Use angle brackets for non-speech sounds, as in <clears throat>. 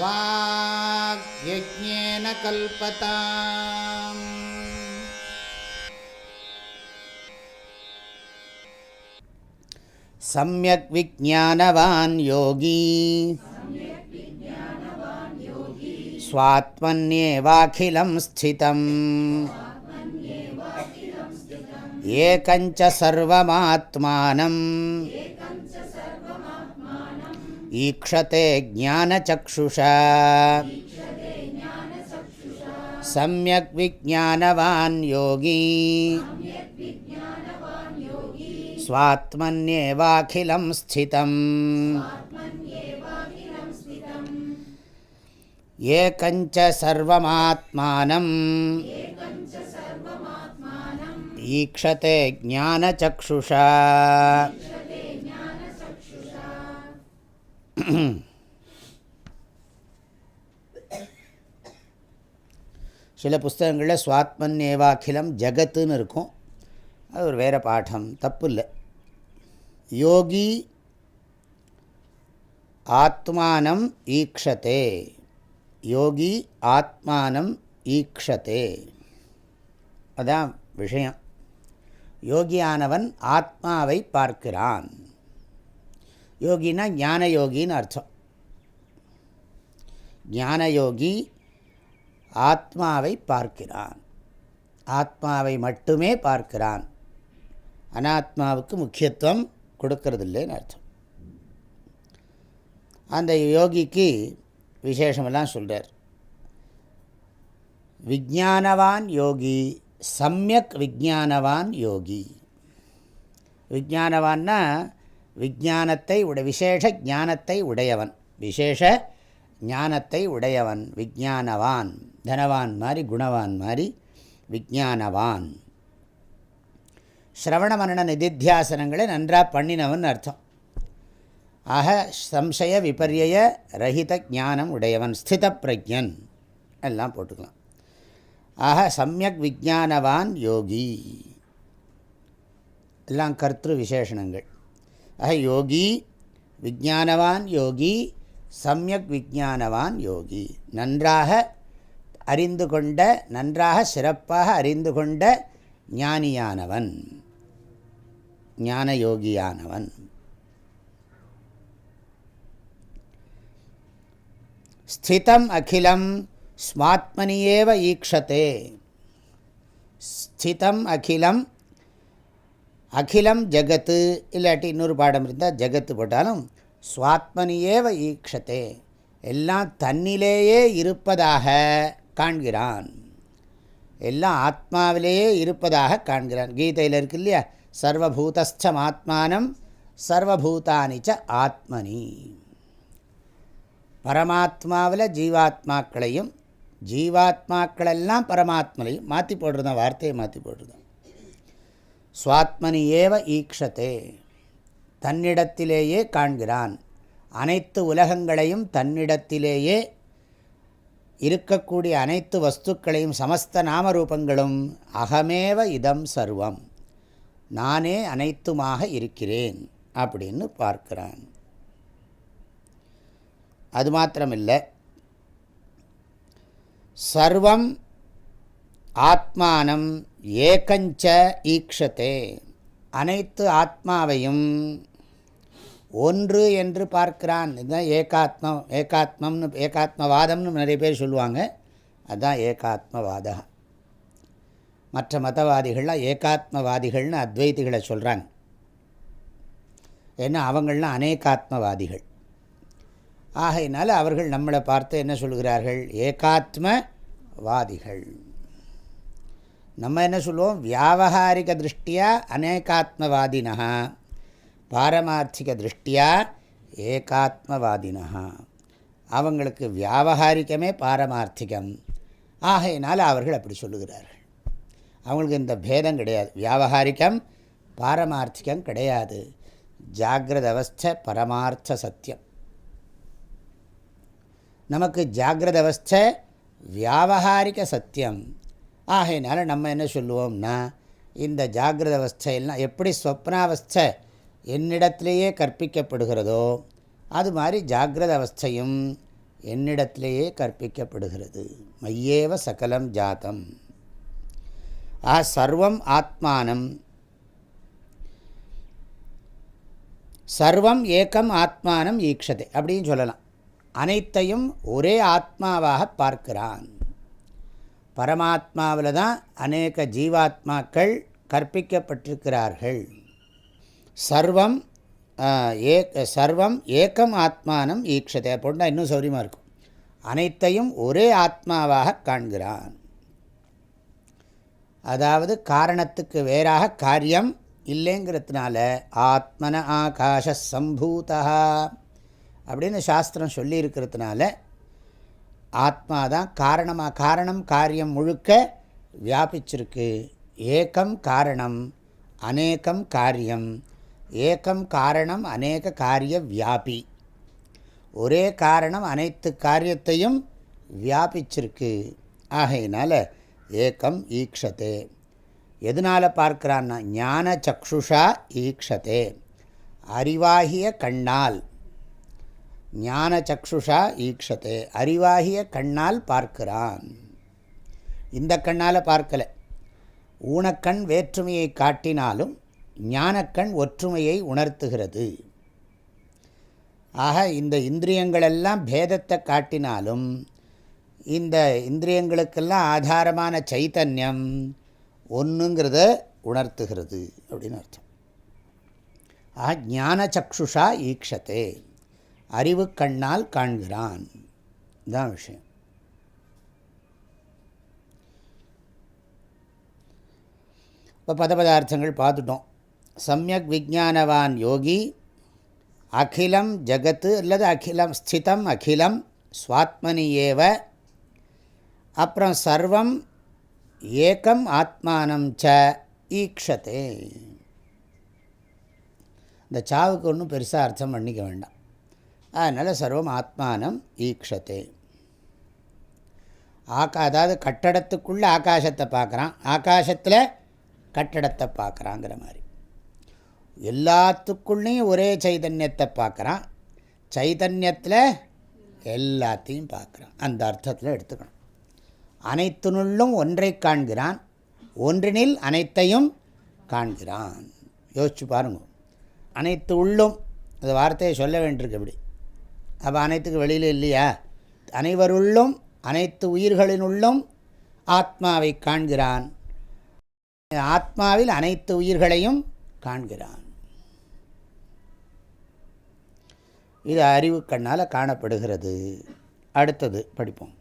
वाग्यज्ञेन कल्पताम् सम्यक् विज्ञानवान् योगी स्वात्मन्येवाखिलं स्थितम् एकञ्च सर्वमात्मानम् ईक्षते ज्ञानचक्षुषा। सम्यक् विज्ञानवान् योगी। स्वात्मन्येवाखिलं स्थितम्। एकञ्च सर्वमात्मानम् ईक्षते ज्ञानचक्षुषा। <clears throat> சில புஸ்தகங்களில் சுவாத்மன்யேவாக்கிலம் ஜகத்துன்னு இருக்கும். அது ஒரு வேறு பாடம் தப்பு இல்லை யோகி ஆத்மானம் ஈக்ஷதே. யோகி ஆத்மானம் ஈக்ஷதே. அதான் விஷயம். யோகியானவன் ஆத்மாவை பார்க்கிறான். யோகினா ஞான யோகின்னு அர்த்தம். ஞான யோகி ஆத்மாவை பார்க்கிறான். ஆத்மாவை மட்டுமே பார்க்கிறான். அனாத்மாவுக்கு முக்கியத்துவம் கொடுக்கறதில்லைன்னு அர்த்தம். அந்த யோகிக்கு விசேஷமெல்லாம் சொல்கிறார் விஜானவான் யோகி சமயக் விஜானவான் யோகி. விஜானவான்னா விஜானத்தை உட விசேஷ ஞானத்தை உடையவன். விசேஷ ஞானத்தை உடையவன். விஜானவான் தனவான் மாதிரி குணவான் மாதிரி விஜானவான் சிரவண மரண நிதித்தியாசனங்களை நன்றாக பண்ணினவன் அர்த்தம். ஆக சம்சய விபரிய ரஹித ஞானம் உடையவன். ஸ்தித பிரஜன். எல்லாம் போட்டுக்கலாம். ஆக சமயக் விஜானவான் யோகி. எல்லாம் கர்த்திரு விசேஷணங்கள். ஆக யோகி விஜானவான் யோகி சமயக் விஜானவான் யோகி நன்றாக அறிந்து கொண்ட நன்றாக சிறப்பாக அறிந்து கொண்ட ஞானியானவன் ஞான யோகியானவன் ஸ்திதம் அகிலம் ஸ்மாத்மனியேவ ஈக்ஷத்தே ஸ்திதம் அகிலம் அகிலம் ஜகத்து இல்லாட்டி இன்னொரு பாடம் இருந்தால் ஜகத்து போட்டாலும் சுவாத்மனியேவ ஈக்ஷத்தே எல்லாம் தன்னிலேயே இருப்பதாக காண்கிறான். எல்லாம் ஆத்மாவிலேயே இருப்பதாக காண்கிறான். கீதையில் இருக்கு இல்லையா? சர்வபூதஸ்தம் ஆத்மானம் சர்வபூதானிச்ச ஆத்மனி. பரமாத்மாவில் ஜீவாத்மாக்களையும் ஜீவாத்மாக்களெல்லாம் பரமாத்மலையும் மாற்றி போடுறதான் வார்த்தையை மாற்றி போடுறதான் சுவாத்மனி ஏவ ஈக்ஷத்தே தன்னிடத்திலேயே காண்கிறான். அனைத்து உலகங்களையும் தன்னிடத்திலேயே இருக்கக்கூடிய அனைத்து வஸ்துக்களையும் சமஸ்த நாமரூபங்களும் அகமேவ இதம் சர்வம். நானே அனைத்துமாக இருக்கிறேன் அப்படின்னு பார்க்கிறான். அது மாத்திரமில்லை. சர்வம் ஆத்மானம் ஏகஞ்ச ஈக்ஷத்தே அனைத்து ஆத்மாவையும் ஒன்று என்று பார்க்கிறான். இதுதான் ஏகாத்மம். ஏகாத்மம்னு ஏகாத்மவாதம்னு நிறைய பேர் சொல்லுவாங்க. அதுதான் ஏகாத்மவாதா மற்ற மதவாதிகள்லாம் ஏகாத்மவாதிகள்னு அத்வைதிகளை சொல்கிறாங்க ஏன்னா அவங்களாம் அநேகாத்மவாதிகள். ஆகையினால அவர்கள் நம்மளை பார்த்து என்ன சொல்கிறார்கள்? ஏகாத்மவாதிகள். நம்ம என்ன சொல்லுவோம்? வியாபகாரிக திருஷ்டியா அநேகாத்மவாதினா பாரமார்த்திக திருஷ்டியா ஏகாத்மவாதினா அவங்களுக்கு வியாபகாரிக்கமே பாரமார்த்திகம். ஆகையினால் அவர்கள் அப்படி சொல்லுகிறார்கள். அவங்களுக்கு இந்த பேதம் கிடையாது. வியாபகாரிக்கம் பாரமார்த்திகம் கிடையாது. ஜாகிரத அவஸ்தை பரமார்த்த சத்தியம். நமக்கு ஜாகிரத அவஸ்தை வியாபகாரிக சத்தியம். ஆகையினால நம்ம என்ன சொல்லுவோம்னா இந்த ஜாகிரத அவஸ்தையெல்லாம் எப்படி ஸ்வப்னாவஸ்தை என்னிடத்திலேயே கற்பிக்கப்படுகிறதோ அது மாதிரி ஜாகிரத அவஸ்தையும் என்னிடத்திலேயே கற்பிக்கப்படுகிறது. மையேவ சகலம் ஜாத்தம் ஆ சர்வம் ஆத்மானம். சர்வம் ஏக்கம் ஆத்மானம் ஈக்ஷதே அப்படின்னு சொல்லலாம். அனைத்தையும் ஒரே ஆத்மாவாக பார்க்கிறான். பரமாத்மாவில் தான் அநேக ஜீவாத்மாக்கள் கற்பிக்கப்பட்டிருக்கிறார்கள். சர்வம் ஏ சர்வம் ஏக்கம் ஆத்மானம் ஈக்ஷதை. அப்படின்னா இன்னும் சௌரியமாக இருக்கும். அனைத்தையும் ஒரே ஆத்மாவாக காண்கிறான். அதாவது காரணத்துக்கு வேறாக காரியம் இல்லைங்கிறதுனால ஆத்மன ஆகாஷ சம்பூதா அப்படின்னு சாஸ்திரம் சொல்லியிருக்கிறதுனால ஆத்மா தான் காரணமாக காரணம் காரியம் முழுக்க வியாபிச்சிருக்கு. ஏக்கம் காரணம் அநேகம் காரியம். ஏக்கம் காரணம் அநேக காரிய வியாபி. ஒரே காரணம் அனைத்து காரியத்தையும் வியாபிச்சிருக்கு. ஆகையினால் ஏக்கம் ஈக்ஷதே. எதனால் பார்க்குறான்னா ஞான சக்ஷுஷா ஈக்ஷதே. அறிவாகிய கண்ணால். ஞான சக்ஷுஷா ஈக்ஷத்து அறிவாகிய கண்ணால் பார்க்கிறான். இந்த கண்ணால் பார்க்கலை. ஊனக்கண் வேற்றுமையை காட்டினாலும் ஞானக்கண் ஒற்றுமையை உணர்த்துகிறது. ஆக இந்த இந்திரியங்களெல்லாம் பேதத்தை காட்டினாலும் இந்த இந்திரியங்களுக்கெல்லாம் ஆதாரமான சைத்தன்யம் ஒன்றுங்கிறத உணர்த்துகிறது அப்படின்னு அர்த்தம். ஆ ஞான சக்ஷுஷா ஈக்ஷத்தே அறிவு கண்ணால் காண்கிறான். தான் விஷயம். இப்போ பதபதார்த்தங்கள் பார்த்துட்டோம். சமயக் விஜானவான் யோகி அகிலம் ஜகத்து அல்லது அகிலம் ஸ்திதம் அகிலம் சுவாத்மனி ஏவ அப்புறம் சர்வம் ஏக்கம் ஆத்மானம் ச ஈக்ஷத்தே இந்த சாவுக்கு ஒன்றும் பெருசாக அர்த்தம் பண்ணிக்க வேண்டாம். அதனால் சர்வம் ஆத்மானம் ஈக்ஷத்தே ஆக்கா அதாவது கட்டடத்துக்குள்ளே ஆகாசத்தை பார்க்குறான். ஆகாசத்தில் கட்டடத்தை பார்க்குறாங்கிற மாதிரி. எல்லாத்துக்குள்ளேயும் ஒரே சைதன்யத்தை பார்க்குறான். சைதன்யத்தில் எல்லாத்தையும் பார்க்குறான். அந்த அர்த்தத்தில் எடுத்துக்கணும். அனைத்துனுள்ளும் ஒன்றை காண்கிறான். ஒன்றினில் அனைத்தையும் காண்கிறான். யோசிச்சு பாருங்க. அனைத்து உள்ளும் அந்த வார்த்தையை சொல்ல வேண்டியிருக்கு இப்படி. அப்போ அனைத்துக்கு வெளியில் இல்லையா? அனைவருள்ளும் அனைத்து உயிர்களினுள்ளும் ஆத்மாவை காண்கிறான். ஆத்மாவில் அனைத்து உயிர்களையும் காண்கிறான். இது அறிவு கண்ணால் காணப்படுகிறது. அடுத்தது படிப்போம்.